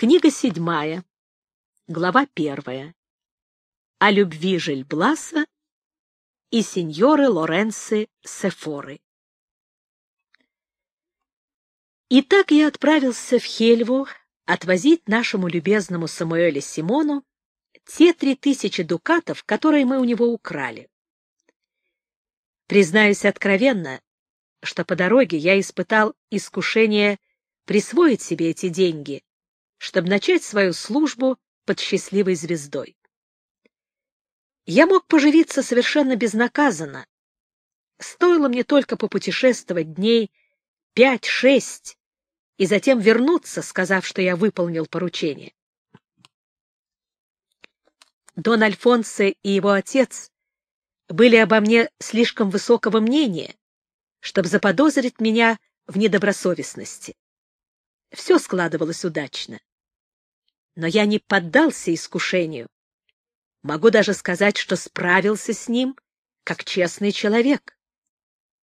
Книга седьмая, глава первая. О любви Жильбласа и сеньоры Лоренцы Сефоры. Итак, я отправился в Хельву отвозить нашему любезному Самуэле Симону те три тысячи дукатов, которые мы у него украли. Признаюсь откровенно, что по дороге я испытал искушение присвоить себе эти деньги, чтобы начать свою службу под счастливой звездой. Я мог поживиться совершенно безнаказанно. Стоило мне только попутешествовать дней пять-шесть и затем вернуться, сказав, что я выполнил поручение. Дон Альфонсо и его отец были обо мне слишком высокого мнения, чтобы заподозрить меня в недобросовестности. Все складывалось удачно. Но я не поддался искушению. Могу даже сказать, что справился с ним как честный человек.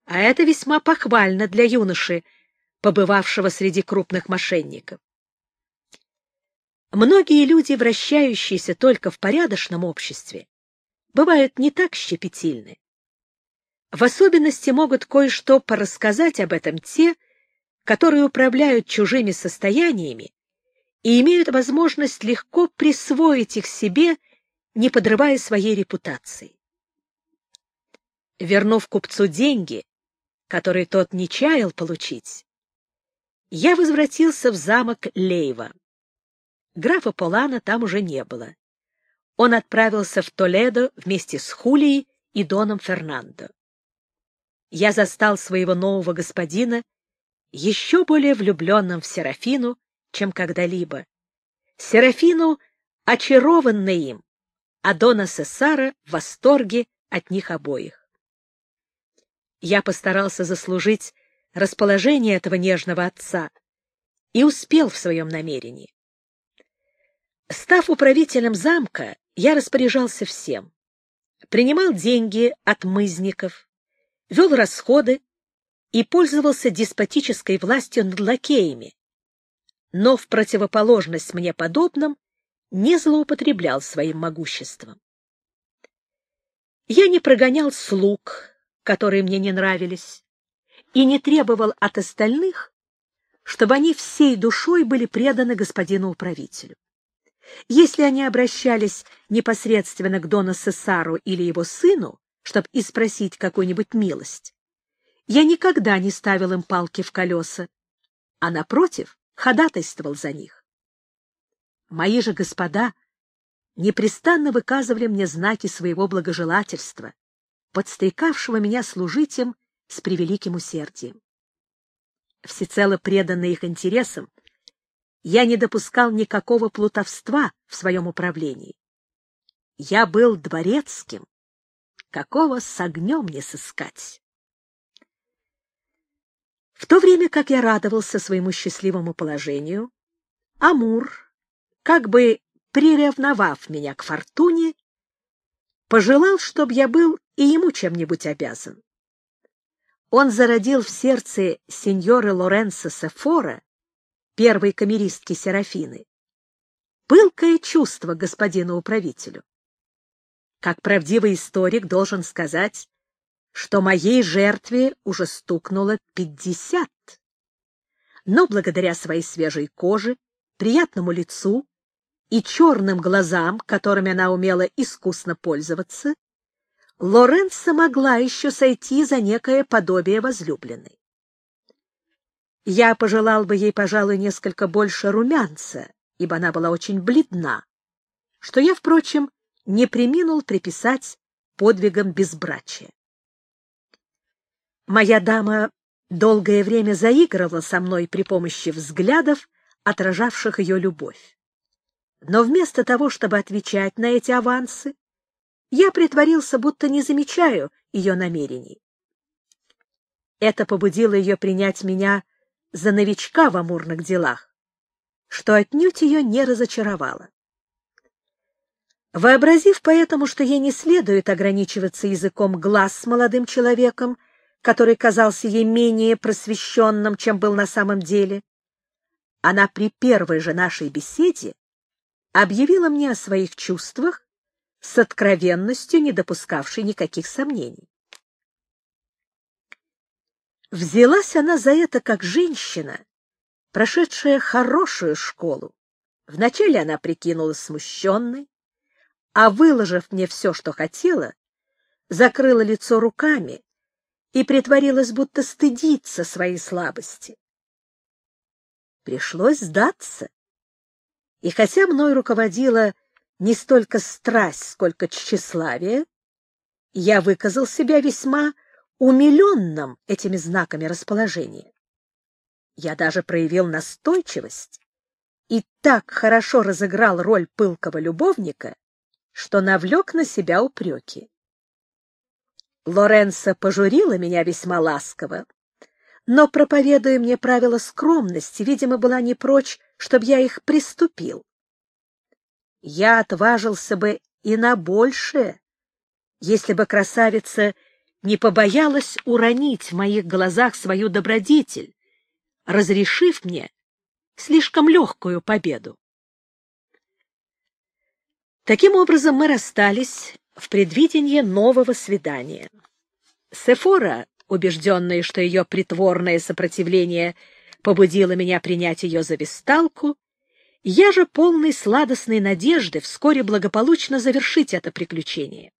А это весьма похвально для юноши, побывавшего среди крупных мошенников. Многие люди, вращающиеся только в порядочном обществе, бывают не так щепетильны. В особенности могут кое-что порассказать об этом те, которые управляют чужими состояниями и имеют возможность легко присвоить их себе, не подрывая своей репутации. Вернув купцу деньги, которые тот не чаял получить, я возвратился в замок Лейва. Графа Полана там уже не было. Он отправился в Толедо вместе с Хулией и Доном Фернандо. Я застал своего нового господина еще более влюбленным в Серафину, чем когда-либо. Серафину, очарованной им, а Дона Сесара в восторге от них обоих. Я постарался заслужить расположение этого нежного отца и успел в своем намерении. Став управителем замка, я распоряжался всем. Принимал деньги от мызников, вел расходы и пользовался деспотической властью над лакеями, но в противоположность мне подобным не злоупотреблял своим могуществом. Я не прогонял слуг, которые мне не нравились, и не требовал от остальных, чтобы они всей душой были преданы господину управителю. Если они обращались непосредственно к Дону Сесару или его сыну, чтобы испросить какую-нибудь милость, я никогда не ставил им палки в колеса, а, напротив, ходатайствовал за них. Мои же господа непрестанно выказывали мне знаки своего благожелательства, подстрекавшего меня служить им с превеликим усердием. Всецело преданный их интересам, я не допускал никакого плутовства в своем управлении. Я был дворецким, какого с огнем не сыскать. В то время как я радовался своему счастливому положению, Амур, как бы приревновав меня к фортуне, пожелал, чтобы я был и ему чем-нибудь обязан. Он зародил в сердце сеньоры Лоренцо Сефора, первой камеристки Серафины, пылкое чувство господину управителю. Как правдивый историк должен сказать, что моей жертве уже стукнуло пятьдесят. Но благодаря своей свежей коже, приятному лицу и черным глазам, которыми она умела искусно пользоваться, Лоренса могла еще сойти за некое подобие возлюбленной. Я пожелал бы ей, пожалуй, несколько больше румянца, ибо она была очень бледна, что я, впрочем, не приминул приписать подвигам безбрачия. Моя дама долгое время заигрывала со мной при помощи взглядов, отражавших ее любовь. Но вместо того, чтобы отвечать на эти авансы, я притворился, будто не замечаю ее намерений. Это побудило ее принять меня за новичка в амурных делах, что отнюдь ее не разочаровало. Вообразив поэтому, что ей не следует ограничиваться языком глаз с молодым человеком, который казался ей менее просвещенным, чем был на самом деле, она при первой же нашей беседе объявила мне о своих чувствах с откровенностью, не допускавшей никаких сомнений. Взялась она за это как женщина, прошедшая хорошую школу. Вначале она прикинулась смущенной, а, выложив мне все, что хотела, закрыла лицо руками и притворилась, будто стыдится своей слабости. Пришлось сдаться. И хотя мной руководила не столько страсть, сколько тщеславие, я выказал себя весьма умиленным этими знаками расположения. Я даже проявил настойчивость и так хорошо разыграл роль пылкого любовника, что навлек на себя упреки. Лоренцо пожурила меня весьма ласково, но, проповедуя мне правила скромности, видимо, была не прочь, чтобы я их приступил. Я отважился бы и на большее, если бы красавица не побоялась уронить в моих глазах свою добродетель, разрешив мне слишком легкую победу. Таким образом мы расстались в предвидении нового свидания. Сефора, убежденная, что ее притворное сопротивление побудило меня принять ее за весталку, я же полный сладостной надежды вскоре благополучно завершить это приключение.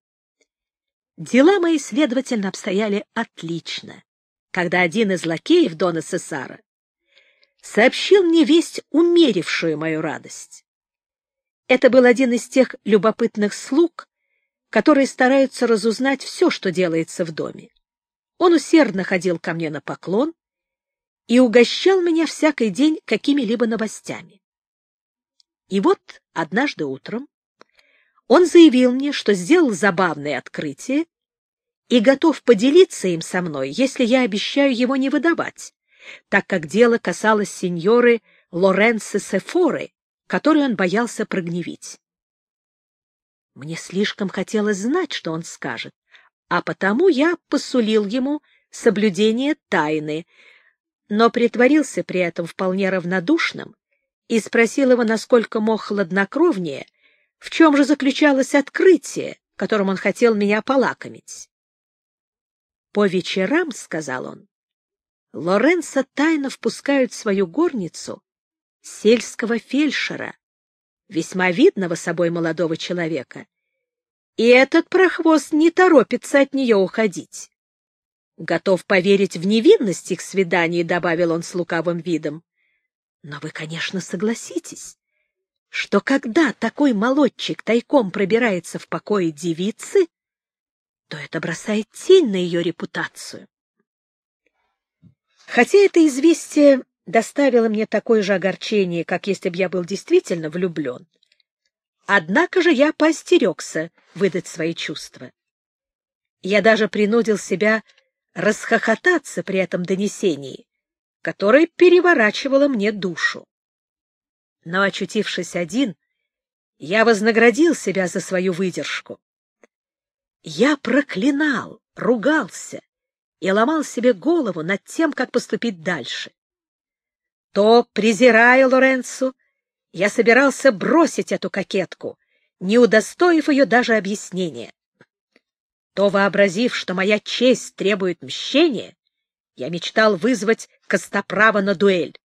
Дела мои, следовательно, обстояли отлично, когда один из лакеев Дона Сесара сообщил мне весть, умерившую мою радость. Это был один из тех любопытных слуг, которые стараются разузнать все, что делается в доме. Он усердно ходил ко мне на поклон и угощал меня всякий день какими-либо новостями. И вот однажды утром он заявил мне, что сделал забавное открытие и готов поделиться им со мной, если я обещаю его не выдавать, так как дело касалось сеньоры Лоренцо Сефоры, которую он боялся прогневить. Мне слишком хотелось знать, что он скажет, а потому я посулил ему соблюдение тайны, но притворился при этом вполне равнодушным и спросил его, насколько мог хладнокровнее, в чем же заключалось открытие, которым он хотел меня полакомить. «По вечерам, — сказал он, — Лоренцо тайно впускают в свою горницу сельского фельдшера, весьма видного собой молодого человека, и этот прохвост не торопится от нее уходить. Готов поверить в невинность их свиданий, — добавил он с лукавым видом. Но вы, конечно, согласитесь, что когда такой молодчик тайком пробирается в покое девицы, то это бросает тень на ее репутацию. Хотя это известие доставило мне такое же огорчение, как если бы я был действительно влюблен. Однако же я поостерегся выдать свои чувства. Я даже принудил себя расхохотаться при этом донесении, которое переворачивало мне душу. Но, очутившись один, я вознаградил себя за свою выдержку. Я проклинал, ругался и ломал себе голову над тем, как поступить дальше. То, презирая Лоренцо, я собирался бросить эту кокетку, не удостоив ее даже объяснения. То, вообразив, что моя честь требует мщения, я мечтал вызвать Костоправа на дуэль.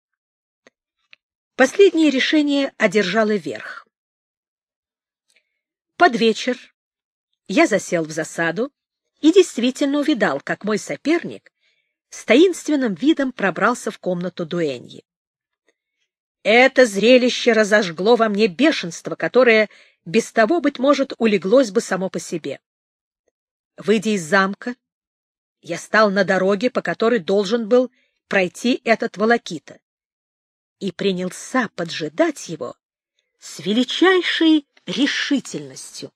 Последнее решение одержало верх. Под вечер я засел в засаду и действительно увидал, как мой соперник с таинственным видом пробрался в комнату дуэньи. Это зрелище разожгло во мне бешенство, которое без того, быть может, улеглось бы само по себе. Выйдя из замка, я стал на дороге, по которой должен был пройти этот волокита, и принялся поджидать его с величайшей решительностью.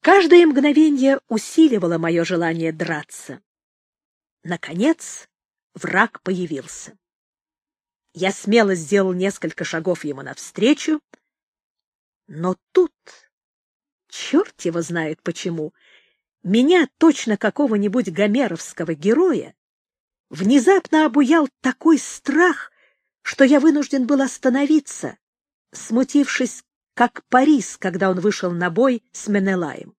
Каждое мгновение усиливало мое желание драться. Наконец враг появился. Я смело сделал несколько шагов ему навстречу, но тут, черт его знает почему, меня, точно какого-нибудь гомеровского героя, внезапно обуял такой страх, что я вынужден был остановиться, смутившись, как Парис, когда он вышел на бой с Менелаем.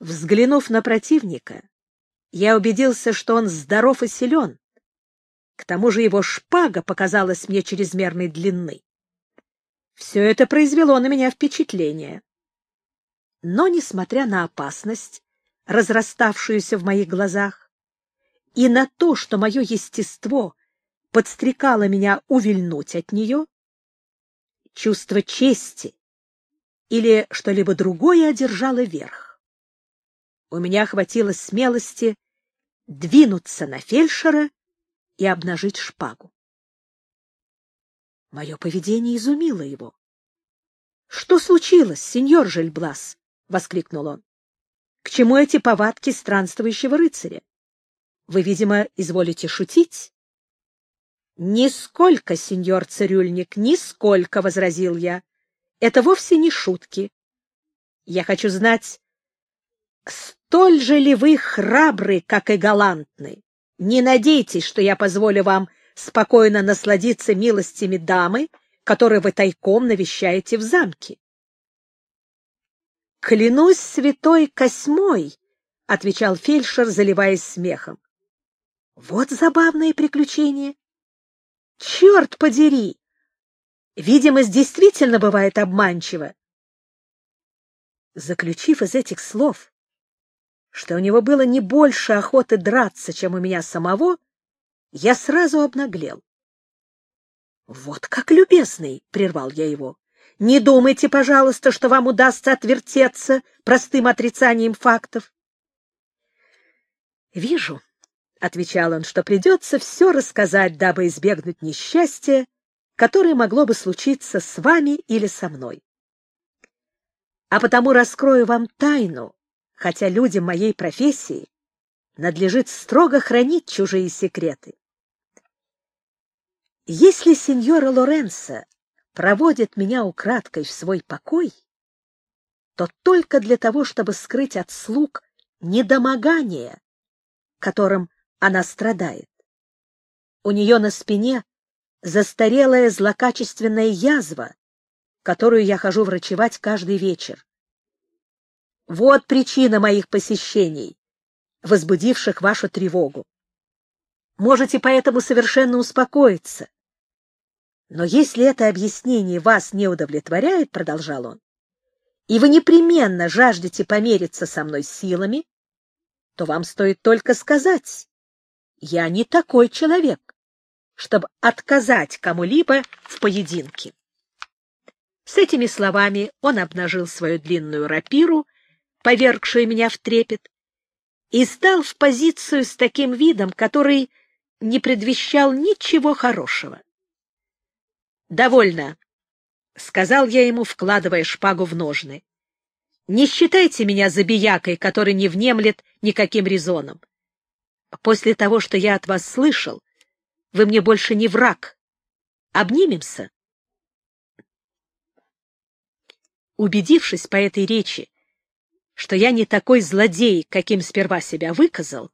Взглянув на противника, я убедился, что он здоров и силен. К тому же его шпага показалась мне чрезмерной длины. Все это произвело на меня впечатление. Но, несмотря на опасность, разраставшуюся в моих глазах, и на то, что мое естество подстрекало меня увильнуть от нее, чувство чести или что-либо другое одержало верх. У меня хватило смелости двинуться на фельдшера и обнажить шпагу. Мое поведение изумило его. — Что случилось, сеньор Жельблас? — воскликнул он. — К чему эти повадки странствующего рыцаря? Вы, видимо, изволите шутить? — Нисколько, сеньор цирюльник, нисколько, — возразил я. — Это вовсе не шутки. Я хочу знать, столь же ли вы храбры, как и галантны? Не надейтесь, что я позволю вам спокойно насладиться милостями дамы, которую вы тайком навещаете в замке. — Клянусь святой Косьмой, — отвечал фельдшер, заливаясь смехом. — Вот забавное приключение. Черт подери! Видимость действительно бывает обманчива. Заключив из этих слов, что у него было не больше охоты драться, чем у меня самого, я сразу обнаглел. — Вот как любезный! — прервал я его. — Не думайте, пожалуйста, что вам удастся отвертеться простым отрицанием фактов. — Вижу, — отвечал он, — что придется все рассказать, дабы избегнуть несчастья, которое могло бы случиться с вами или со мной. А потому раскрою вам тайну, хотя людям моей профессии надлежит строго хранить чужие секреты. Если сеньора Лоренцо проводит меня украдкой в свой покой, то только для того, чтобы скрыть от слуг недомогание, которым она страдает. У нее на спине застарелая злокачественная язва, которую я хожу врачевать каждый вечер. Вот причина моих посещений, возбудивших вашу тревогу. Можете поэтому совершенно успокоиться. Но если это объяснение вас не удовлетворяет, — продолжал он, — и вы непременно жаждете помериться со мной силами, то вам стоит только сказать, я не такой человек, чтобы отказать кому-либо в поединке. С этими словами он обнажил свою длинную рапиру, повергшую меня в трепет, и стал в позицию с таким видом, который не предвещал ничего хорошего. «Довольно», — сказал я ему, вкладывая шпагу в ножны. «Не считайте меня забиякой, который не внемлет никаким резоном. После того, что я от вас слышал, вы мне больше не враг. Обнимемся?» Убедившись по этой речи, что я не такой злодей, каким сперва себя выказал,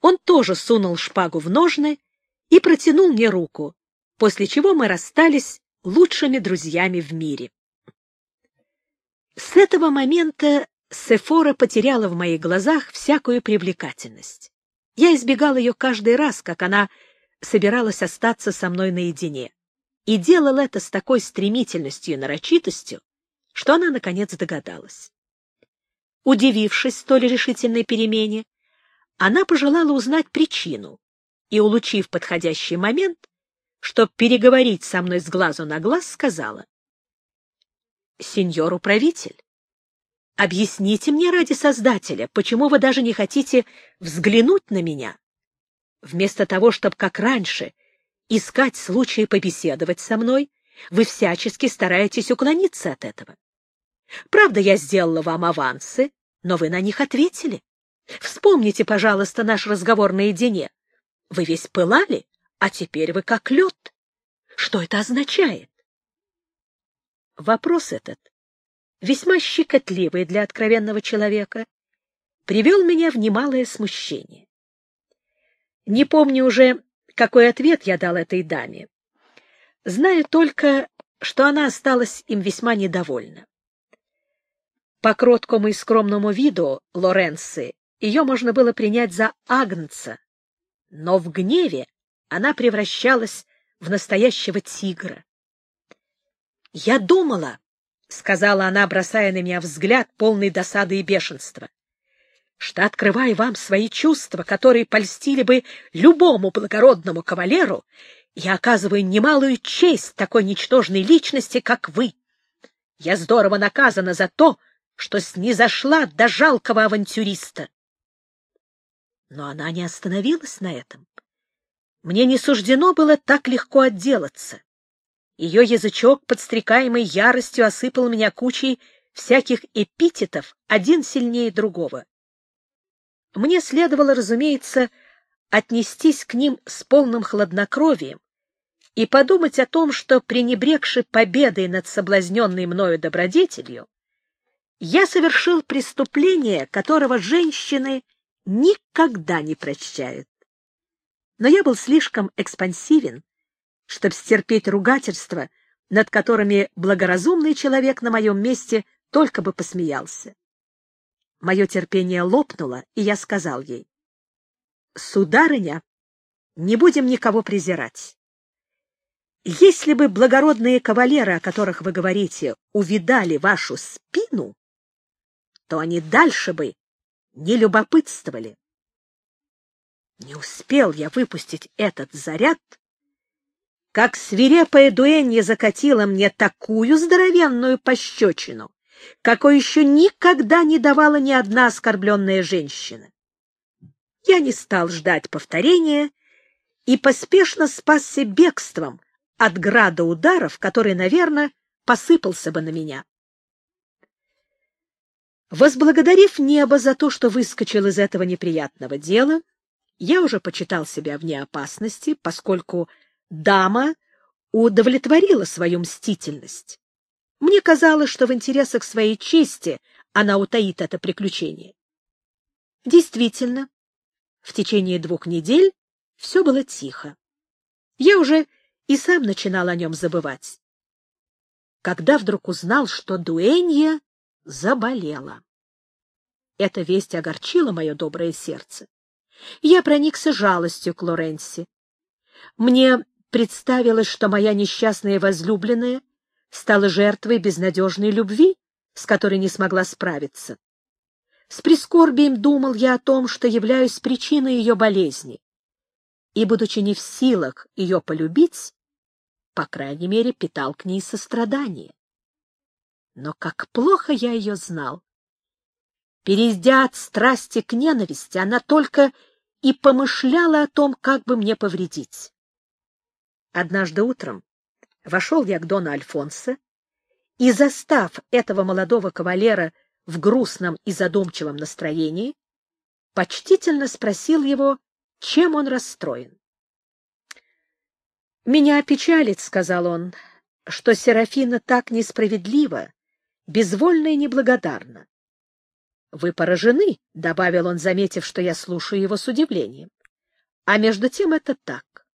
он тоже сунул шпагу в ножны и протянул мне руку, после чего мы расстались лучшими друзьями в мире. С этого момента Сефора потеряла в моих глазах всякую привлекательность. Я избегал ее каждый раз, как она собиралась остаться со мной наедине, и делал это с такой стремительностью и нарочитостью, что она, наконец, догадалась. Удивившись столь решительной перемене, она пожелала узнать причину и, улучив подходящий момент, чтобы переговорить со мной с глазу на глаз, сказала. — Сеньор управитель, объясните мне ради Создателя, почему вы даже не хотите взглянуть на меня? Вместо того, чтобы, как раньше, искать случаи побеседовать со мной, вы всячески стараетесь уклониться от этого. Правда, я сделала вам авансы, но вы на них ответили. Вспомните, пожалуйста, наш разговор наедине. Вы весь пылали, а теперь вы как лед. Что это означает? Вопрос этот, весьма щекотливый для откровенного человека, привел меня в немалое смущение. Не помню уже, какой ответ я дал этой даме. Знаю только, что она осталась им весьма недовольна. По кроткому и скромному виду Лоренции ее можно было принять за агнца, но в гневе она превращалась в настоящего тигра. «Я думала», — сказала она, бросая на меня взгляд, полный досады и бешенства, что, открывая вам свои чувства, которые польстили бы любому благородному кавалеру, я оказываю немалую честь такой ничтожной личности, как вы. Я здорово наказана за то, что снизошла до жалкого авантюриста. Но она не остановилась на этом. Мне не суждено было так легко отделаться. Ее язычок, подстрекаемый яростью, осыпал меня кучей всяких эпитетов, один сильнее другого. Мне следовало, разумеется, отнестись к ним с полным хладнокровием и подумать о том, что, пренебрегши победой над соблазненной мною добродетелью, я совершил преступление, которого женщины никогда не прощают. Но я был слишком экспансивен, чтобы стерпеть ругательства, над которыми благоразумный человек на моем месте только бы посмеялся. Мое терпение лопнуло, и я сказал ей, «Сударыня, не будем никого презирать. Если бы благородные кавалеры, о которых вы говорите, увидали вашу спину, то они дальше бы не любопытствовали. Не успел я выпустить этот заряд, как свирепая дуэнья закатила мне такую здоровенную пощечину, какой еще никогда не давала ни одна оскорбленная женщина. Я не стал ждать повторения и поспешно спасся бегством от града ударов, который, наверное, посыпался бы на меня. Возблагодарив небо за то, что выскочил из этого неприятного дела, я уже почитал себя вне опасности, поскольку дама удовлетворила свою мстительность. Мне казалось, что в интересах своей чести она утаит это приключение. Действительно, в течение двух недель все было тихо. Я уже и сам начинал о нем забывать. Когда вдруг узнал, что Дуэнья заболела. Эта весть огорчила мое доброе сердце. Я проникся жалостью к Лоренси. Мне представилось, что моя несчастная возлюбленная стала жертвой безнадежной любви, с которой не смогла справиться. С прискорбием думал я о том, что являюсь причиной ее болезни, и, будучи не в силах ее полюбить, по крайней мере, питал к ней сострадание. Но как плохо я ее знал! Перейдя от страсти к ненависти, она только и помышляла о том, как бы мне повредить. Однажды утром вошел я к Дону Альфонсо и, застав этого молодого кавалера в грустном и задумчивом настроении, почтительно спросил его, чем он расстроен. «Меня опечалит, — сказал он, — что Серафина так несправедлива, безвольна и неблагодарна. Вы поражены, — добавил он, заметив, что я слушаю его с удивлением. А между тем это так.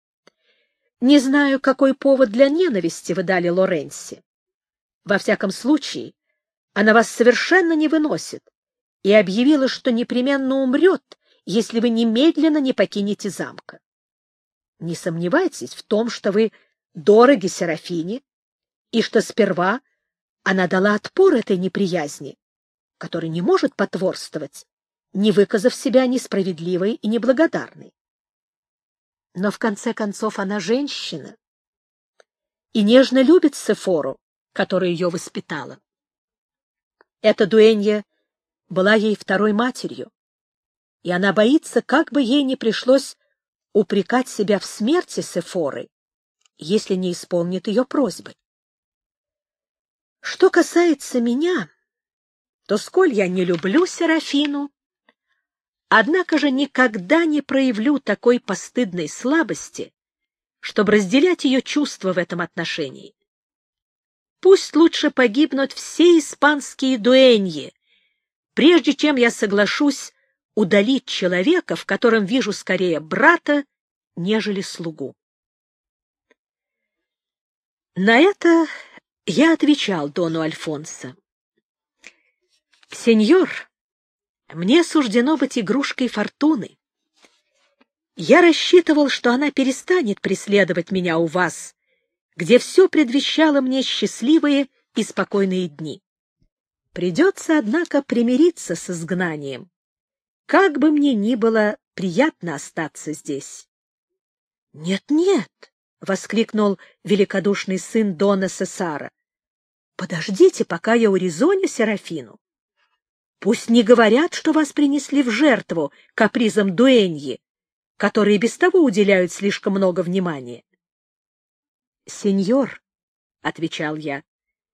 Не знаю, какой повод для ненависти вы дали Лоренси. Во всяком случае, она вас совершенно не выносит и объявила, что непременно умрет, если вы немедленно не покинете замка. Не сомневайтесь в том, что вы дороги Серафине, и что сперва она дала отпор этой неприязни, которая не может потворствовать, не выказав себя несправедливой и неблагодарной. Но в конце концов она женщина и нежно любит Сефору, которая ее воспитала. Эта дуэнья была ей второй матерью, и она боится, как бы ей не пришлось упрекать себя в смерти Сефоры, если не исполнит ее просьбы. Что касается меня, то сколь я не люблю Серафину, Однако же никогда не проявлю такой постыдной слабости, чтобы разделять ее чувства в этом отношении. Пусть лучше погибнут все испанские дуэньи, прежде чем я соглашусь удалить человека, в котором вижу скорее брата, нежели слугу. На это я отвечал Дону Альфонсо. «Сеньор, мне суждено быть игрушкой фортуны. Я рассчитывал, что она перестанет преследовать меня у вас, где все предвещало мне счастливые и спокойные дни. Придется, однако, примириться с изгнанием. Как бы мне ни было приятно остаться здесь. «Нет, — Нет-нет, — воскликнул великодушный сын Дона Сесара. — Подождите, пока я урезоню Серафину. Пусть не говорят, что вас принесли в жертву капризом дуэньи, которые без того уделяют слишком много внимания. — Сеньор, — отвечал я,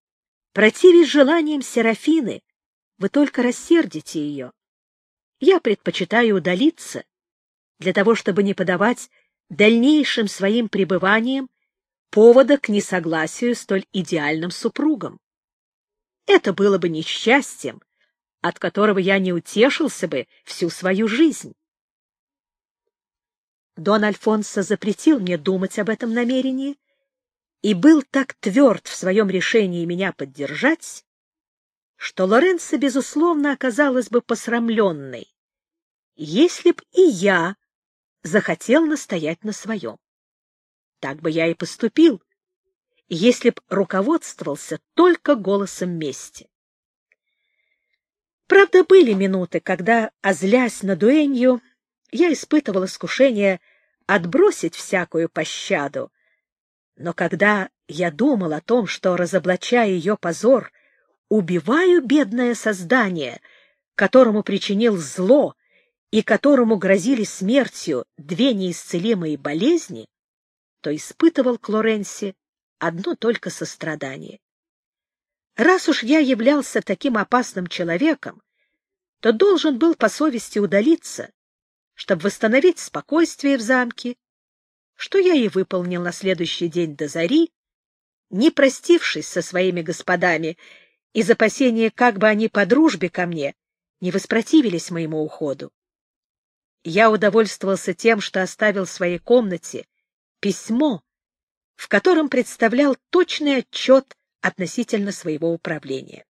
— противясь желаниям Серафины, вы только рассердите ее. Я предпочитаю удалиться для того, чтобы не подавать дальнейшим своим пребыванием повода к несогласию столь идеальным супругом. Это было бы несчастьем, от которого я не утешился бы всю свою жизнь. Дон Альфонсо запретил мне думать об этом намерении и был так тверд в своем решении меня поддержать, что Лоренцо, безусловно, оказалась бы посрамленной, если б и я захотел настоять на своем. Так бы я и поступил, если б руководствовался только голосом мести. Правда, были минуты, когда, озлясь на дуэнью, я испытывал искушение отбросить всякую пощаду, но когда я думал о том, что, разоблачая ее позор, убиваю бедное создание, которому причинил зло и которому грозили смертью две неисцелимые болезни, то испытывал к Лоренси одно только сострадание. Раз уж я являлся таким опасным человеком, то должен был по совести удалиться, чтобы восстановить спокойствие в замке, что я и выполнил на следующий день до зари, не простившись со своими господами из опасения, как бы они по дружбе ко мне не воспротивились моему уходу. Я удовольствовался тем, что оставил в своей комнате письмо, в котором представлял точный отчет относительно своего управления.